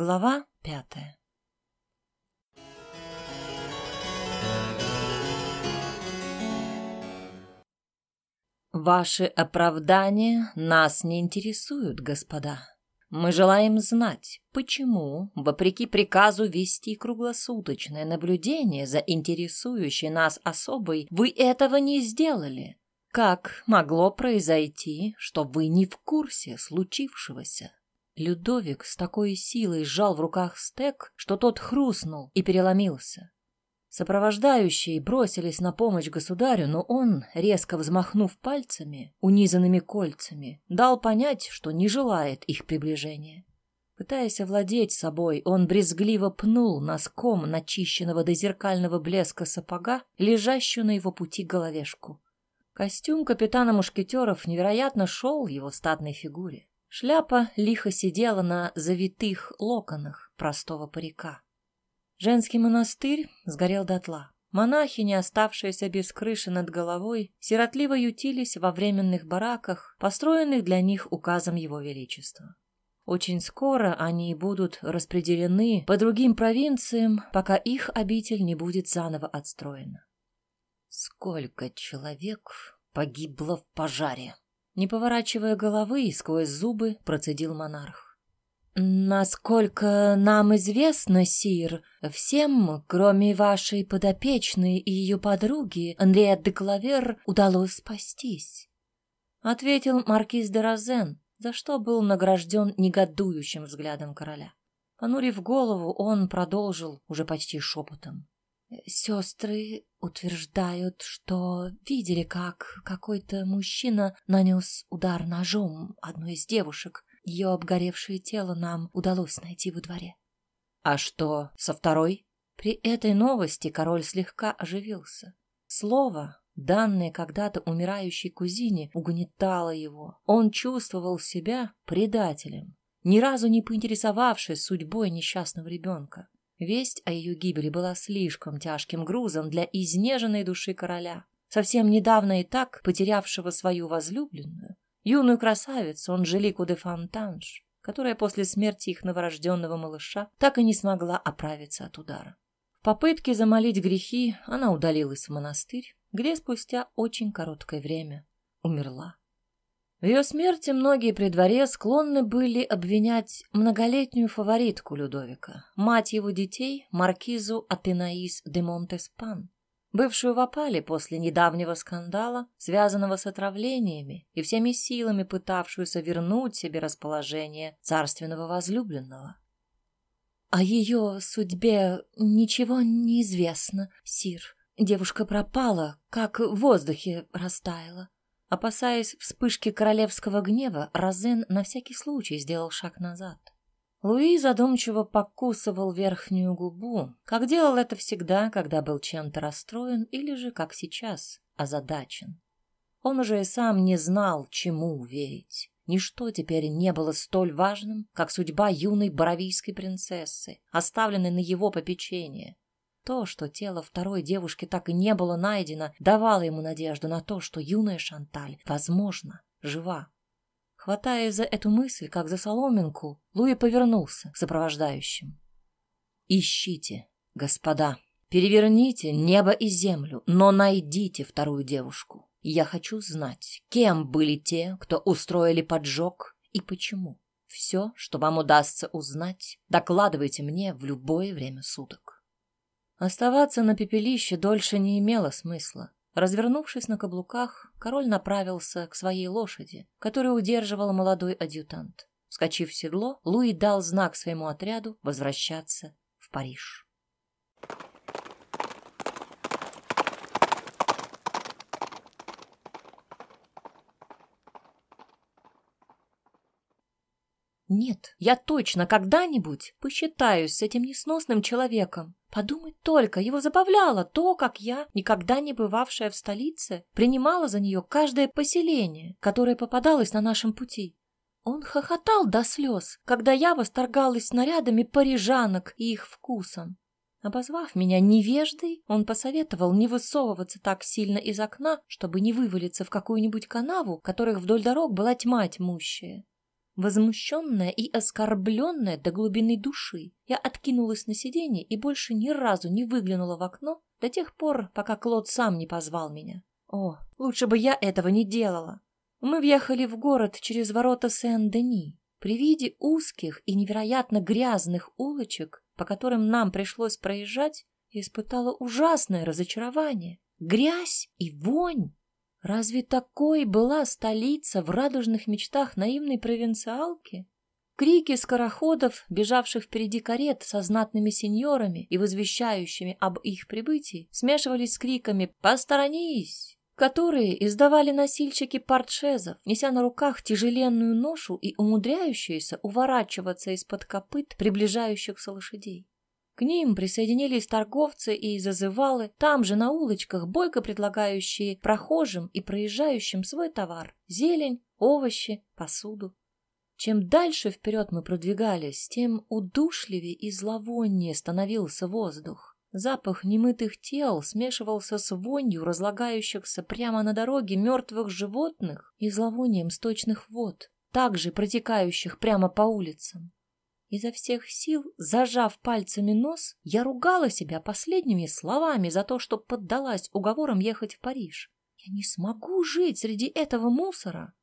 Глава пятая Ваши оправдания нас не интересуют, господа. Мы желаем знать, почему, вопреки приказу вести круглосуточное наблюдение за интересующей нас особой, вы этого не сделали. Как могло произойти, что вы не в курсе случившегося? Людовик с такой силой сжал в руках стек, что тот хрустнул и переломился. Сопровождающие бросились на помощь государю, но он, резко взмахнув пальцами, унизанными кольцами, дал понять, что не желает их приближения. Пытаясь овладеть собой, он брезгливо пнул носком начищенного до зеркального блеска сапога, лежащую на его пути головешку. Костюм капитана мушкетеров невероятно шел его статной фигуре. Шляпа лихо сидела на завитых локонах простого парика. Женский монастырь сгорел дотла. Монахи, не оставшиеся без крыши над головой, сиротливо ютились во временных бараках, построенных для них указом Его Величества. Очень скоро они будут распределены по другим провинциям, пока их обитель не будет заново отстроена. Сколько человек погибло в пожаре? Не поворачивая головы, сквозь зубы процедил монарх. «Насколько нам известно, Сир, всем, кроме вашей подопечной и ее подруги, Андреа де Клавер, удалось спастись», — ответил маркиз де Розен, за что был награжден негодующим взглядом короля. Понурив голову, он продолжил уже почти шепотом. Сестры утверждают, что видели, как какой-то мужчина нанес удар ножом одной из девушек. Ее обгоревшее тело нам удалось найти во дворе. А что со второй? При этой новости король слегка оживился. Слово, данное когда-то умирающей кузине, угнетало его. Он чувствовал себя предателем, ни разу не поинтересовавшись судьбой несчастного ребенка. Весть о ее гибели была слишком тяжким грузом для изнеженной души короля, совсем недавно и так потерявшего свою возлюбленную, юную красавицу Анжелику де Фонтанж, которая после смерти их новорожденного малыша так и не смогла оправиться от удара. В попытке замолить грехи она удалилась в монастырь, где спустя очень короткое время умерла. В ее смерти многие при дворе склонны были обвинять многолетнюю фаворитку Людовика, мать его детей, маркизу Атенаис де Монтеспан, бывшую в опале после недавнего скандала, связанного с отравлениями и всеми силами пытавшуюся вернуть себе расположение царственного возлюбленного. О ее судьбе ничего не известно, Сир. Девушка пропала, как в воздухе растаяла. Опасаясь вспышки королевского гнева, Розен на всякий случай сделал шаг назад. Луи задумчиво покусывал верхнюю губу, как делал это всегда, когда был чем-то расстроен или же, как сейчас, озадачен. Он уже и сам не знал, чему верить. Ничто теперь не было столь важным, как судьба юной боровийской принцессы, оставленной на его попечение. То, что тело второй девушки так и не было найдено, давало ему надежду на то, что юная Шанталь, возможно, жива. Хватая за эту мысль, как за соломинку, Луи повернулся к сопровождающим. «Ищите, господа, переверните небо и землю, но найдите вторую девушку. Я хочу знать, кем были те, кто устроили поджог и почему. Все, что вам удастся узнать, докладывайте мне в любое время суток». Оставаться на пепелище дольше не имело смысла. Развернувшись на каблуках, король направился к своей лошади, которую удерживал молодой адъютант. Вскочив в седло, Луи дал знак своему отряду возвращаться в Париж. Нет, я точно когда-нибудь посчитаюсь с этим несносным человеком. Подумать только, его забавляло то, как я, никогда не бывавшая в столице, принимала за нее каждое поселение, которое попадалось на нашем пути. Он хохотал до слез, когда я восторгалась снарядами парижанок и их вкусом. Обозвав меня невеждой, он посоветовал не высовываться так сильно из окна, чтобы не вывалиться в какую-нибудь канаву, которых вдоль дорог была тьма тьмущая. Возмущенная и оскорбленная до глубины души, я откинулась на сиденье и больше ни разу не выглянула в окно до тех пор, пока Клод сам не позвал меня. О, лучше бы я этого не делала. Мы въехали в город через ворота Сен-Дени. При виде узких и невероятно грязных улочек, по которым нам пришлось проезжать, я испытала ужасное разочарование. Грязь и вонь. Разве такой была столица в радужных мечтах наивной провинциалки? Крики скороходов, бежавших впереди карет со знатными сеньорами и возвещающими об их прибытии, смешивались с криками «Посторонись!», которые издавали носильщики портшезов, неся на руках тяжеленную ношу и умудряющиеся уворачиваться из-под копыт приближающихся лошадей. К ним присоединились торговцы и зазывалы, там же на улочках, бойко предлагающие прохожим и проезжающим свой товар — зелень, овощи, посуду. Чем дальше вперед мы продвигались, тем удушливее и зловоннее становился воздух. Запах немытых тел смешивался с вонью разлагающихся прямо на дороге мертвых животных и зловонием сточных вод, также протекающих прямо по улицам. Изо всех сил, зажав пальцами нос, я ругала себя последними словами за то, что поддалась уговорам ехать в Париж. Я не смогу жить среди этого мусора.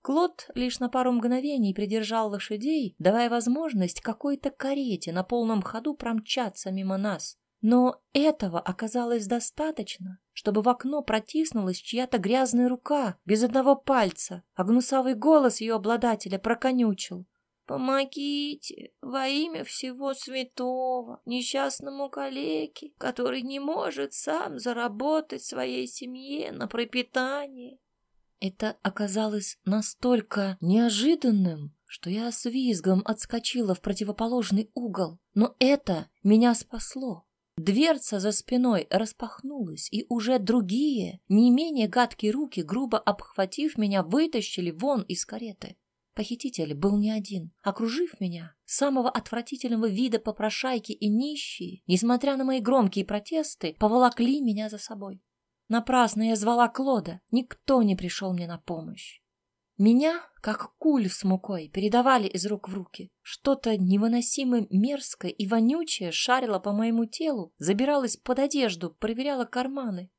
Клод лишь на пару мгновений придержал лошадей, давая возможность какой-то карете на полном ходу промчаться мимо нас. Но этого оказалось достаточно, чтобы в окно протиснулась чья-то грязная рука без одного пальца, а гнусавый голос ее обладателя проконючил. Помогите во имя всего святого несчастному калеке, который не может сам заработать своей семье на пропитание. Это оказалось настолько неожиданным, что я с визгом отскочила в противоположный угол. Но это меня спасло. Дверца за спиной распахнулась, и уже другие, не менее гадкие руки, грубо обхватив меня, вытащили вон из кареты. Похититель был не один. Окружив меня, самого отвратительного вида попрошайки и нищие, несмотря на мои громкие протесты, поволокли меня за собой. Напрасно я звала Клода, никто не пришел мне на помощь. Меня, как куль с мукой, передавали из рук в руки. Что-то невыносимо мерзкое и вонючее шарило по моему телу, забиралось под одежду, проверяло карманы.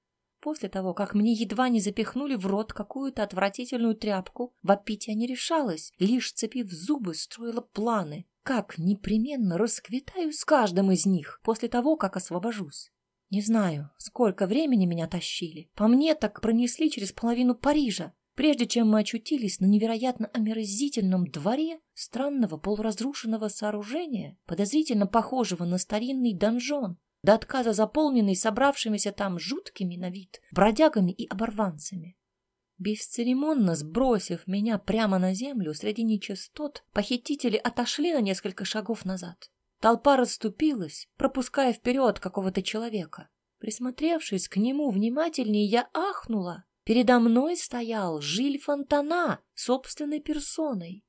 После того, как мне едва не запихнули в рот какую-то отвратительную тряпку, вопить я не решалась, лишь цепив зубы, строила планы, как непременно расквитаю с каждым из них после того, как освобожусь. Не знаю, сколько времени меня тащили. По мне так пронесли через половину Парижа, прежде чем мы очутились на невероятно омерзительном дворе странного полуразрушенного сооружения, подозрительно похожего на старинный донжон, до отказа заполненный собравшимися там жуткими на вид бродягами и оборванцами. Бесцеремонно сбросив меня прямо на землю среди нечистот, похитители отошли на несколько шагов назад. Толпа расступилась, пропуская вперед какого-то человека. Присмотревшись к нему внимательнее, я ахнула. Передо мной стоял Жиль Фонтана собственной персоной.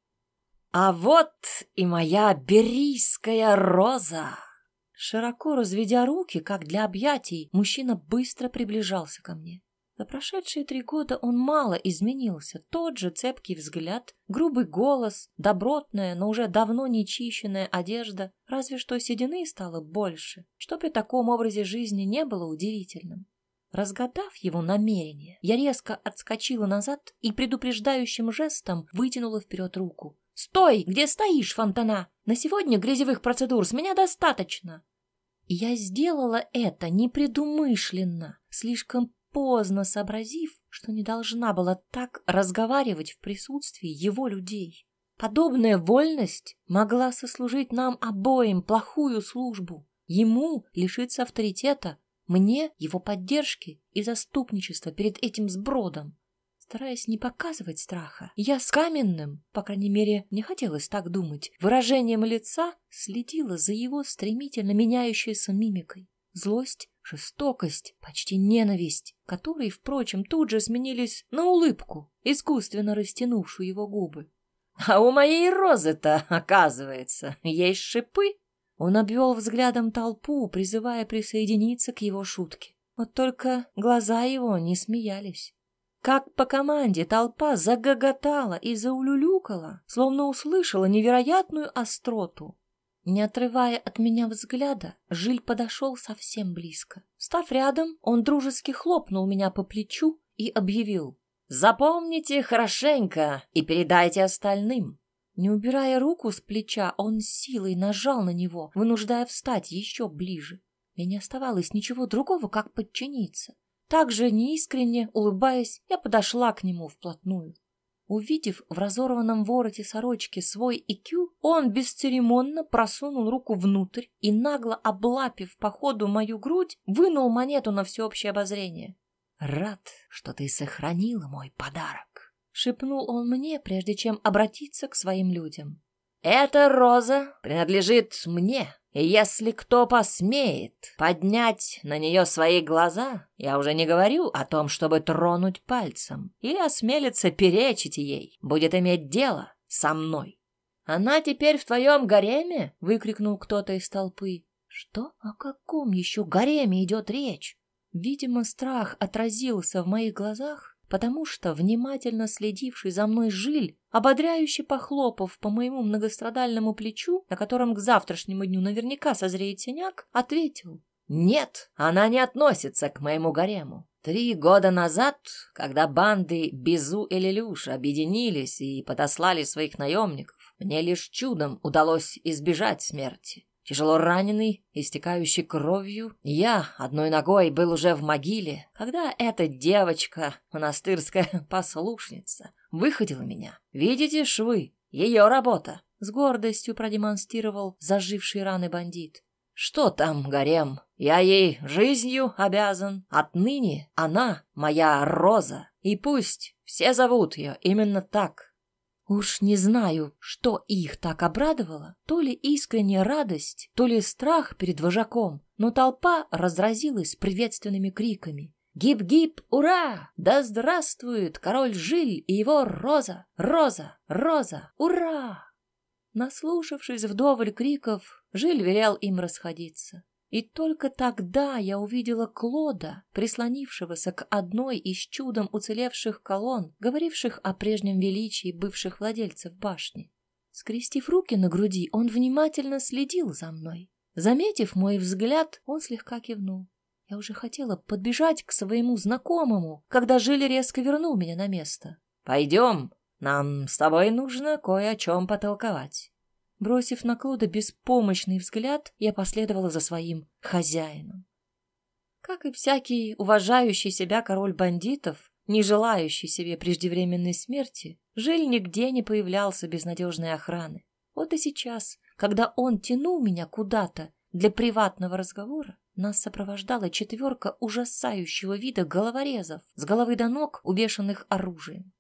А вот и моя берийская роза! Широко разведя руки, как для объятий, мужчина быстро приближался ко мне. За прошедшие три года он мало изменился. Тот же цепкий взгляд, грубый голос, добротная, но уже давно не чищенная одежда, разве что седины стало больше, что при таком образе жизни не было удивительным. Разгадав его намерение, я резко отскочила назад и предупреждающим жестом вытянула вперед руку. «Стой! Где стоишь, Фонтана? На сегодня грязевых процедур с меня достаточно!» Я сделала это непредумышленно, слишком поздно сообразив, что не должна была так разговаривать в присутствии его людей. Подобная вольность могла сослужить нам обоим плохую службу. Ему лишиться авторитета, мне его поддержки и заступничества перед этим сбродом. Стараясь не показывать страха, я с каменным, по крайней мере, не хотелось так думать, выражением лица следила за его стремительно меняющейся мимикой. Злость, жестокость, почти ненависть, которые, впрочем, тут же сменились на улыбку, искусственно растянувшую его губы. «А у моей розы-то, оказывается, есть шипы?» Он обвел взглядом толпу, призывая присоединиться к его шутке. Вот только глаза его не смеялись. Как по команде толпа загоготала и заулюлюкала, словно услышала невероятную остроту. Не отрывая от меня взгляда, Жиль подошел совсем близко. Став рядом, он дружески хлопнул меня по плечу и объявил. «Запомните хорошенько и передайте остальным». Не убирая руку с плеча, он силой нажал на него, вынуждая встать еще ближе. Мне не оставалось ничего другого, как подчиниться. Также неискренне, улыбаясь, я подошла к нему вплотную. Увидев в разорванном вороте сорочки свой икю, он бесцеремонно просунул руку внутрь и, нагло облапив по ходу мою грудь, вынул монету на всеобщее обозрение. «Рад, что ты сохранила мой подарок», — шепнул он мне, прежде чем обратиться к своим людям. «Эта роза принадлежит мне, и если кто посмеет поднять на нее свои глаза, я уже не говорю о том, чтобы тронуть пальцем, или осмелиться перечить ей, будет иметь дело со мной. «Она теперь в твоем гареме?» — выкрикнул кто-то из толпы. «Что? О каком еще гареме идет речь?» Видимо, страх отразился в моих глазах, потому что внимательно следивший за мной Жиль, ободряюще похлопав по моему многострадальному плечу, на котором к завтрашнему дню наверняка созреет синяк, ответил. «Нет, она не относится к моему гарему. Три года назад, когда банды Безу и Лелюш объединились и подослали своих наемников, мне лишь чудом удалось избежать смерти. Тяжело раненый, истекающий кровью, я одной ногой был уже в могиле, когда эта девочка, монастырская послушница, выходила меня. Видите швы? Ее работа. С гордостью продемонстрировал зажившие раны бандит. Что там, гарем? Я ей жизнью обязан. Отныне она моя роза. И пусть все зовут ее именно так. Уж не знаю, что их так обрадовало, то ли искренняя радость, то ли страх перед вожаком, но толпа разразилась приветственными криками. «Гип-гип, ура! Да здравствует король Жиль и его Роза! Роза! Роза! Ура!» Наслушавшись вдоволь криков, Жиль велел им расходиться. И только тогда я увидела Клода, прислонившегося к одной из чудом уцелевших колонн, говоривших о прежнем величии бывших владельцев башни. Скрестив руки на груди, он внимательно следил за мной. Заметив мой взгляд, он слегка кивнул. Я уже хотела подбежать к своему знакомому, когда Жиль резко вернул меня на место. «Пойдем, нам с тобой нужно кое о чем потолковать». Бросив на Клода беспомощный взгляд, я последовала за своим хозяином. Как и всякий уважающий себя король бандитов, не желающий себе преждевременной смерти, Жиль нигде не появлялся без надежной охраны. Вот и сейчас, когда он тянул меня куда-то для приватного разговора, нас сопровождала четверка ужасающего вида головорезов с головы до ног, увешанных оружием.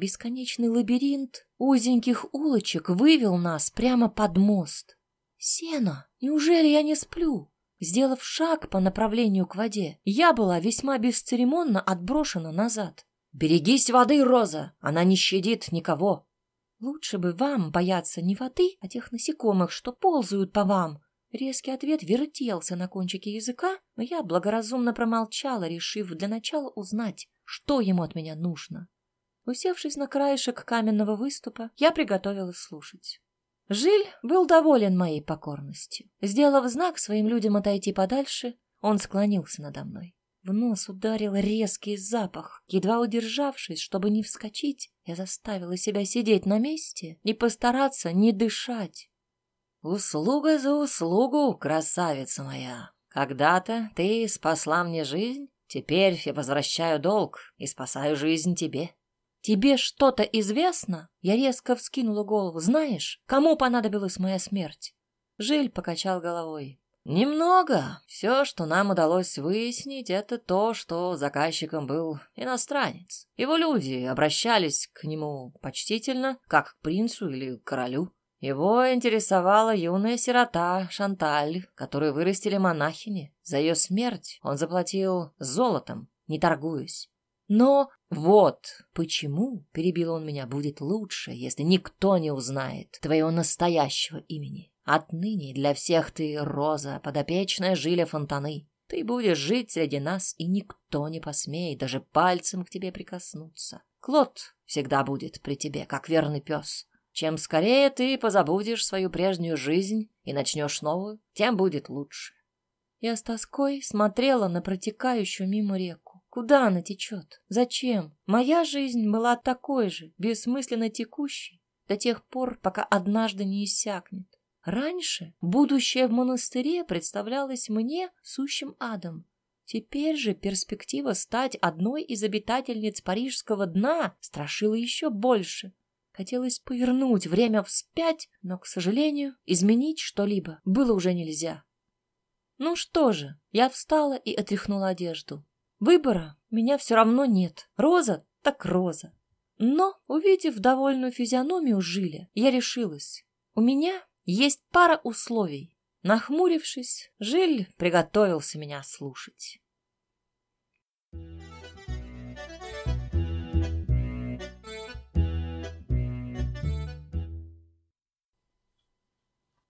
Бесконечный лабиринт узеньких улочек вывел нас прямо под мост. Сено! Неужели я не сплю? Сделав шаг по направлению к воде, я была весьма бесцеремонно отброшена назад. «Берегись воды, Роза! Она не щадит никого!» «Лучше бы вам бояться не воды, а тех насекомых, что ползают по вам!» Резкий ответ вертелся на кончике языка, но я благоразумно промолчала, решив для начала узнать, что ему от меня нужно. Усевшись на краешек каменного выступа, я приготовилась слушать. Жиль был доволен моей покорностью. Сделав знак своим людям отойти подальше, он склонился надо мной. В нос ударил резкий запах. Едва удержавшись, чтобы не вскочить, я заставила себя сидеть на месте и постараться не дышать. «Услуга за услугу, красавица моя! Когда-то ты спасла мне жизнь, теперь я возвращаю долг и спасаю жизнь тебе. «Тебе что-то известно?» Я резко вскинула голову. «Знаешь, кому понадобилась моя смерть?» Жиль покачал головой. «Немного. Все, что нам удалось выяснить, это то, что заказчиком был иностранец. Его люди обращались к нему почтительно, как к принцу или королю. Его интересовала юная сирота Шанталь, которую вырастили монахини. За ее смерть он заплатил золотом, не торгуясь. Но вот почему, перебил он меня, будет лучше, если никто не узнает твоего настоящего имени. Отныне для всех ты Роза, подопечная Жиля Фонтаны. Ты будешь жить среди нас, и никто не посмеет даже пальцем к тебе прикоснуться. Клод всегда будет при тебе, как верный пес. Чем скорее ты позабудешь свою прежнюю жизнь и начнешь новую, тем будет лучше. Я с тоской смотрела на протекающую мимо реку. Куда она течет? Зачем? Моя жизнь была такой же, бессмысленно текущей, до тех пор, пока однажды не иссякнет. Раньше будущее в монастыре представлялось мне сущим адом. Теперь же перспектива стать одной из обитательниц парижского дна страшила еще больше. Хотелось повернуть время вспять, но, к сожалению, изменить что-либо было уже нельзя. Ну что же, я встала и отряхнула одежду. Выбора меня все равно нет. Роза так роза. Но, увидев довольную физиономию Жиля, я решилась. У меня есть пара условий. Нахмурившись, Жиль приготовился меня слушать.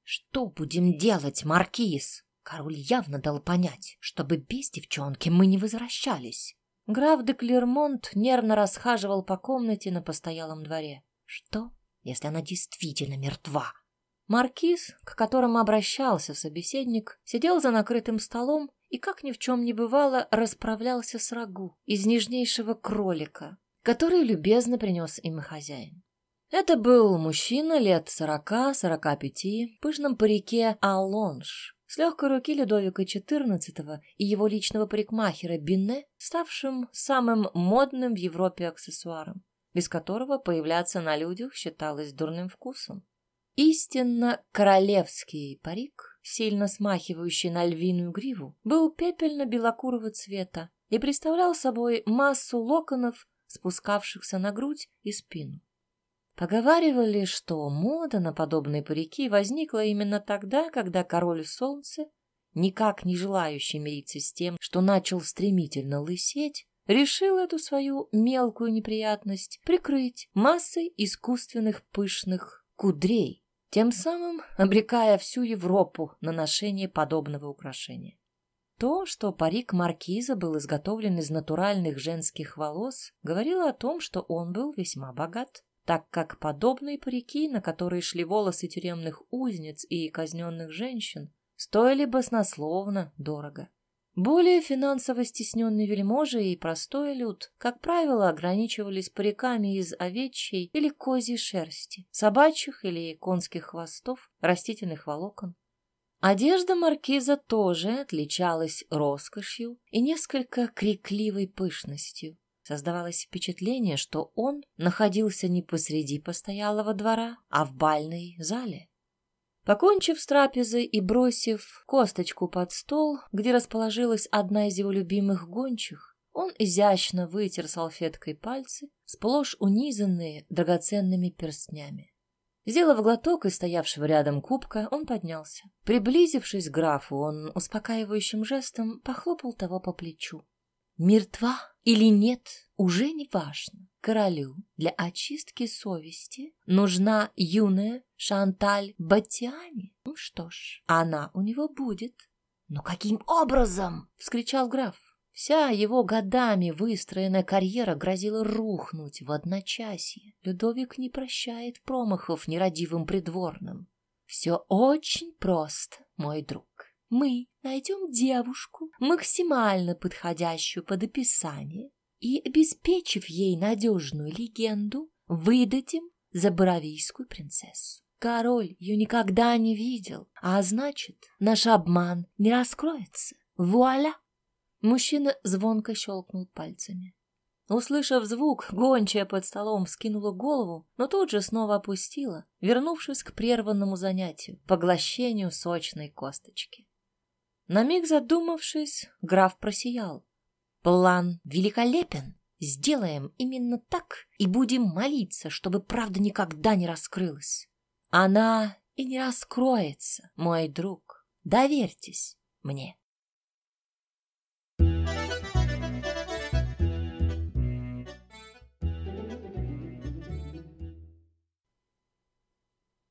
«Что будем делать, Маркиз?» Король явно дал понять, чтобы без девчонки мы не возвращались. Граф де Клермонт нервно расхаживал по комнате на постоялом дворе. Что, если она действительно мертва? Маркиз, к которому обращался собеседник, сидел за накрытым столом и, как ни в чем не бывало, расправлялся с рагу из нежнейшего кролика, который любезно принес им хозяин. Это был мужчина лет сорока-сорока пяти, пышном парике Алонж, с легкой руки Людовика XIV и его личного парикмахера Бинне, ставшим самым модным в Европе аксессуаром, без которого появляться на людях считалось дурным вкусом. Истинно королевский парик, сильно смахивающий на львиную гриву, был пепельно-белокурого цвета и представлял собой массу локонов, спускавшихся на грудь и спину. Поговаривали, что мода на подобные парики возникла именно тогда, когда король солнца, никак не желающий мириться с тем, что начал стремительно лысеть, решил эту свою мелкую неприятность прикрыть массой искусственных пышных кудрей, тем самым обрекая всю Европу на ношение подобного украшения. То, что парик маркиза был изготовлен из натуральных женских волос, говорило о том, что он был весьма богат, так как подобные парики, на которые шли волосы тюремных узниц и казненных женщин, стоили баснословно дорого. Более финансово стесненные вельможи и простой люд, как правило, ограничивались париками из овечьей или козьей шерсти, собачьих или конских хвостов, растительных волокон. Одежда маркиза тоже отличалась роскошью и несколько крикливой пышностью. Создавалось впечатление, что он находился не посреди постоялого двора, а в бальной зале. Покончив с трапезой и бросив косточку под стол, где расположилась одна из его любимых гончих, он изящно вытер салфеткой пальцы, сплошь унизанные драгоценными перстнями. Сделав глоток из стоявшего рядом кубка, он поднялся. Приблизившись к графу, он успокаивающим жестом похлопал того по плечу. «Мертва или нет, уже не важно. Королю для очистки совести нужна юная Шанталь Батиани. Ну что ж, она у него будет. Но каким образом? — вскричал граф. Вся его годами выстроенная карьера грозила рухнуть в одночасье. Людовик не прощает промахов нерадивым придворным. Все очень просто, мой друг. Мы найдем девушку, максимально подходящую под описание, и, обеспечив ей надежную легенду, выдадим за боровийскую принцессу. Король ее никогда не видел, а значит, наш обман не раскроется. Вуаля! Мужчина звонко щелкнул пальцами. Услышав звук, гончая под столом вскинула голову, но тут же снова опустила, вернувшись к прерванному занятию — поглощению сочной косточки. На миг задумавшись, граф просиял. План великолепен. Сделаем именно так и будем молиться, чтобы правда никогда не раскрылась. Она и не раскроется, мой друг. Доверьтесь мне.